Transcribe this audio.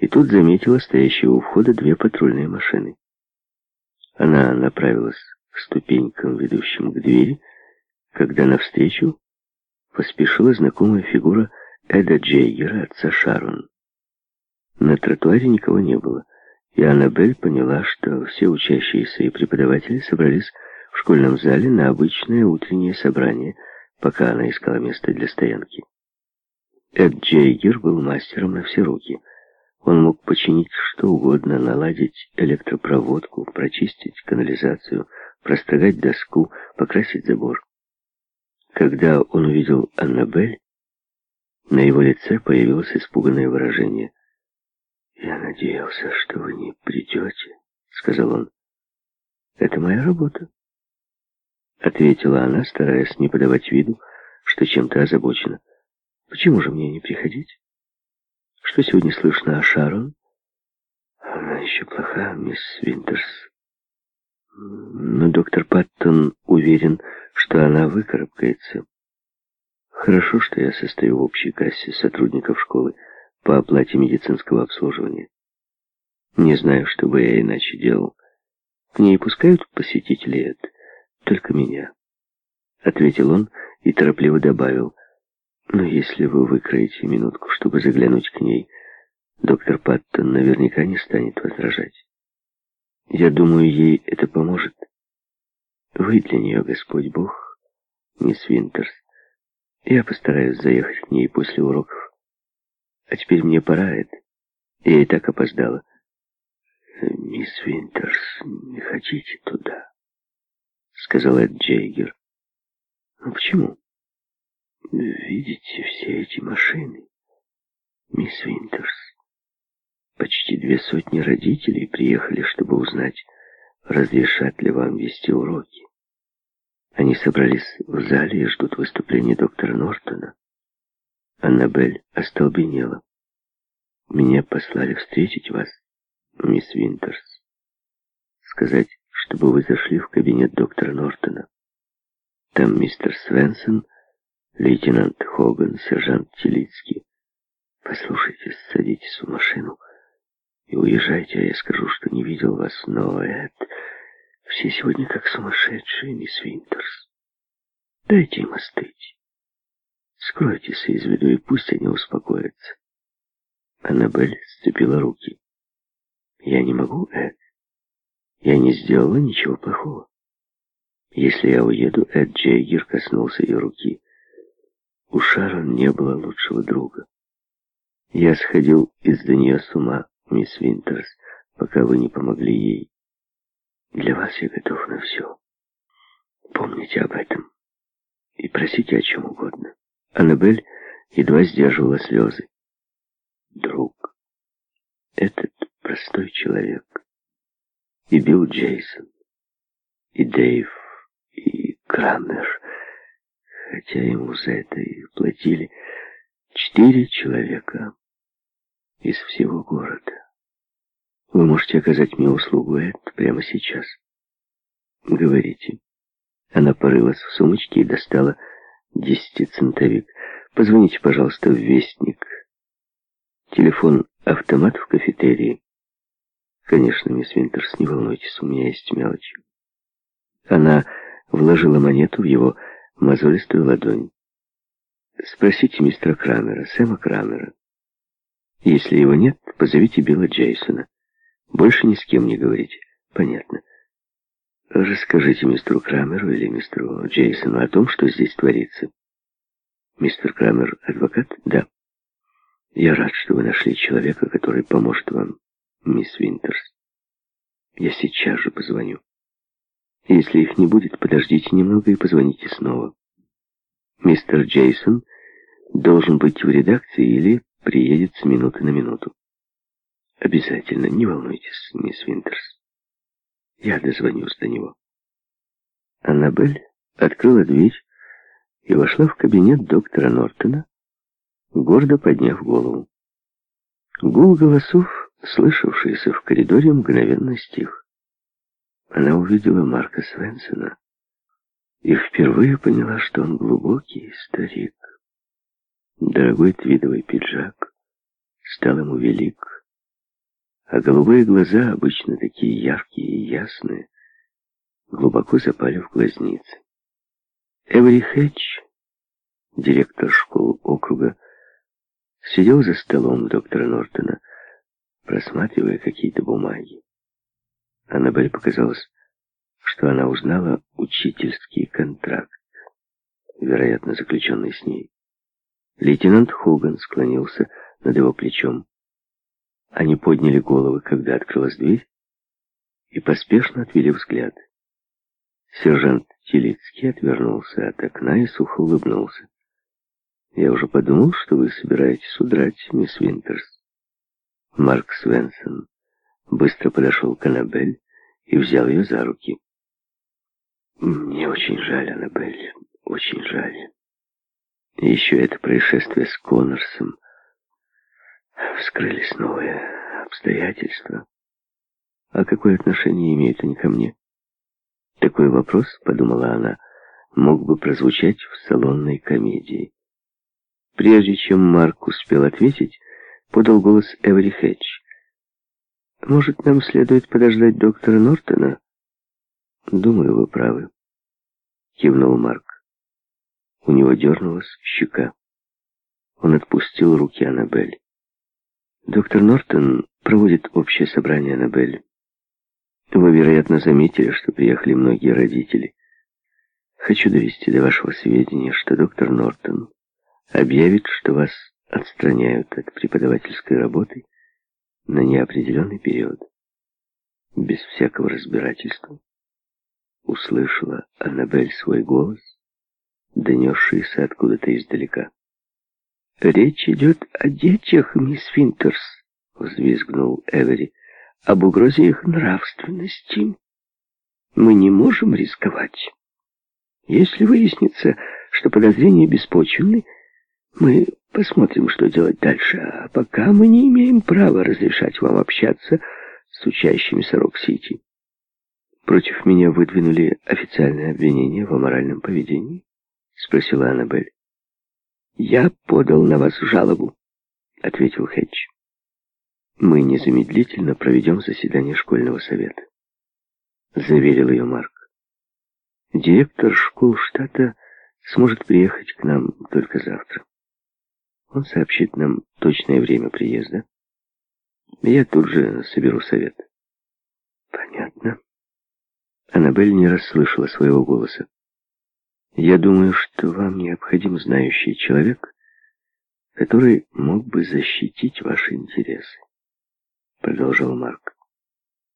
и тут заметила стоящие у входа две патрульные машины. Она направилась к ступенькам, ведущим к двери, когда навстречу поспешила знакомая фигура Эда Джейгера, отца Шарон. На тротуаре никого не было, и Аннабель поняла, что все учащиеся и преподаватели собрались в школьном зале на обычное утреннее собрание, пока она искала место для стоянки. Эд Джейгер был мастером на все руки. Он мог починить что угодно, наладить электропроводку, прочистить канализацию, прострогать доску, покрасить забор. Когда он увидел Аннабель, на его лице появилось испуганное выражение. «Я надеялся, что вы не придете», — сказал он. «Это моя работа», — ответила она, стараясь не подавать виду, что чем-то озабочена. «Почему же мне не приходить? Что сегодня слышно о Шарон?» «Она еще плоха, мисс Винтерс», но доктор Паттон уверен, что она выкарабкается. Хорошо, что я состою в общей кассе сотрудников школы по оплате медицинского обслуживания. Не знаю, что бы я иначе делал. К ней пускают посетителей это, только меня. Ответил он и торопливо добавил. Но если вы выкроете минутку, чтобы заглянуть к ней, доктор Паттон наверняка не станет возражать. Я думаю, ей это поможет. Вы для нее, Господь Бог, мисс Винтерс. Я постараюсь заехать к ней после уроков. А теперь мне пора это. Я и так опоздала. Мисс Винтерс, не хотите туда? Сказал Эд Джейгер. Ну почему? Видите все эти машины, мисс Винтерс? Почти две сотни родителей приехали, чтобы узнать, разрешат ли вам вести уроки. Они собрались в зале и ждут выступления доктора Нортона. Аннабель остолбенела. Меня послали встретить вас, мисс Винтерс. Сказать, чтобы вы зашли в кабинет доктора Нортона. Там мистер Свенсон, лейтенант Хоган, сержант Телицкий. Послушайте, садитесь в машину и уезжайте, а я скажу, что не видел вас, но Эд... Все сегодня как сумасшедшие, мисс Винтерс. Дайте им остыть. Скройтесь из виду, и пусть они успокоятся. Аннабель сцепила руки. Я не могу, Эд. Я не сделала ничего плохого. Если я уеду, Эд Джейгер коснулся ее руки. У Шарон не было лучшего друга. Я сходил из-за нее с ума мисс Винтерс, пока вы не помогли ей. Для вас я готов на все. Помните об этом и просите о чем угодно. Аннабель едва сдерживала слезы. Друг, этот простой человек, и Билл Джейсон, и Дэйв, и Крамер, хотя ему за это и платили четыре человека из всего города. Вы можете оказать мне услугу, Эд, прямо сейчас. Говорите. Она порылась в сумочке и достала десятицентовик. Позвоните, пожалуйста, в Вестник. Телефон-автомат в кафетерии. Конечно, мисс Винтерс, не волнуйтесь, у меня есть мелочи. Она вложила монету в его мозолистую ладонь. Спросите мистера Крамера, Сэма Крамера. Если его нет, позовите Билла Джейсона. Больше ни с кем не говорите. Понятно. Расскажите мистеру Крамеру или мистеру Джейсону о том, что здесь творится. Мистер Крамер адвокат? Да. Я рад, что вы нашли человека, который поможет вам, мисс Винтерс. Я сейчас же позвоню. Если их не будет, подождите немного и позвоните снова. Мистер Джейсон должен быть в редакции или приедет с минуты на минуту. Обязательно, не волнуйтесь, мисс Винтерс. Я дозвонюсь до него. Аннабель открыла дверь и вошла в кабинет доктора Нортона, гордо подняв голову. Гул голосов, слышавшийся в коридоре, мгновенно стих. Она увидела Марка Свенсона и впервые поняла, что он глубокий старик. Дорогой твидовый пиджак стал ему велик, а голубые глаза, обычно такие яркие и ясные, глубоко запали в глазницы. Эвери Хэтч, директор школы округа, сидел за столом доктора Нортона, просматривая какие-то бумаги. Аннабель показалось, что она узнала учительский контракт, вероятно, заключенный с ней. Лейтенант Хоган склонился над его плечом. Они подняли головы, когда открылась дверь, и поспешно отвели взгляд. Сержант Телицкий отвернулся от окна и сухо улыбнулся. «Я уже подумал, что вы собираетесь удрать, мисс Винтерс». Марк Свенсон быстро подошел к Аннабель и взял ее за руки. «Мне очень жаль, Аннабель, очень жаль. Еще это происшествие с Коннорсом. Вскрылись новые обстоятельства. А какое отношение имеют они ко мне? Такой вопрос, подумала она, мог бы прозвучать в салонной комедии. Прежде чем Марк успел ответить, подал голос Эвери Хэтч. «Может, нам следует подождать доктора Нортона?» «Думаю, вы правы», — кивнул Марк. У него дернулась щека. Он отпустил руки Аннабель. «Доктор Нортон проводит общее собрание, Аннабель. Вы, вероятно, заметили, что приехали многие родители. Хочу довести до вашего сведения, что доктор Нортон объявит, что вас отстраняют от преподавательской работы на неопределенный период, без всякого разбирательства. Услышала Аннабель свой голос, донесшийся откуда-то издалека. «Речь идет о детях, мисс Финтерс», — взвизгнул Эвери, — «об угрозе их нравственности. Мы не можем рисковать. Если выяснится, что подозрения беспочвенны, мы посмотрим, что делать дальше, а пока мы не имеем права разрешать вам общаться с учащимися Рок-Сити. Против меня выдвинули официальное обвинение в аморальном поведении, спросила Аннабель. Я подал на вас жалобу, ответил Хэтч. Мы незамедлительно проведем заседание школьного совета, заверил ее Марк. Директор школ штата сможет приехать к нам только завтра. Он сообщит нам точное время приезда. Я тут же соберу совет. Понятно. Аннабель не расслышала своего голоса. Я думаю, что вам необходим знающий человек, который мог бы защитить ваши интересы, продолжал Марк.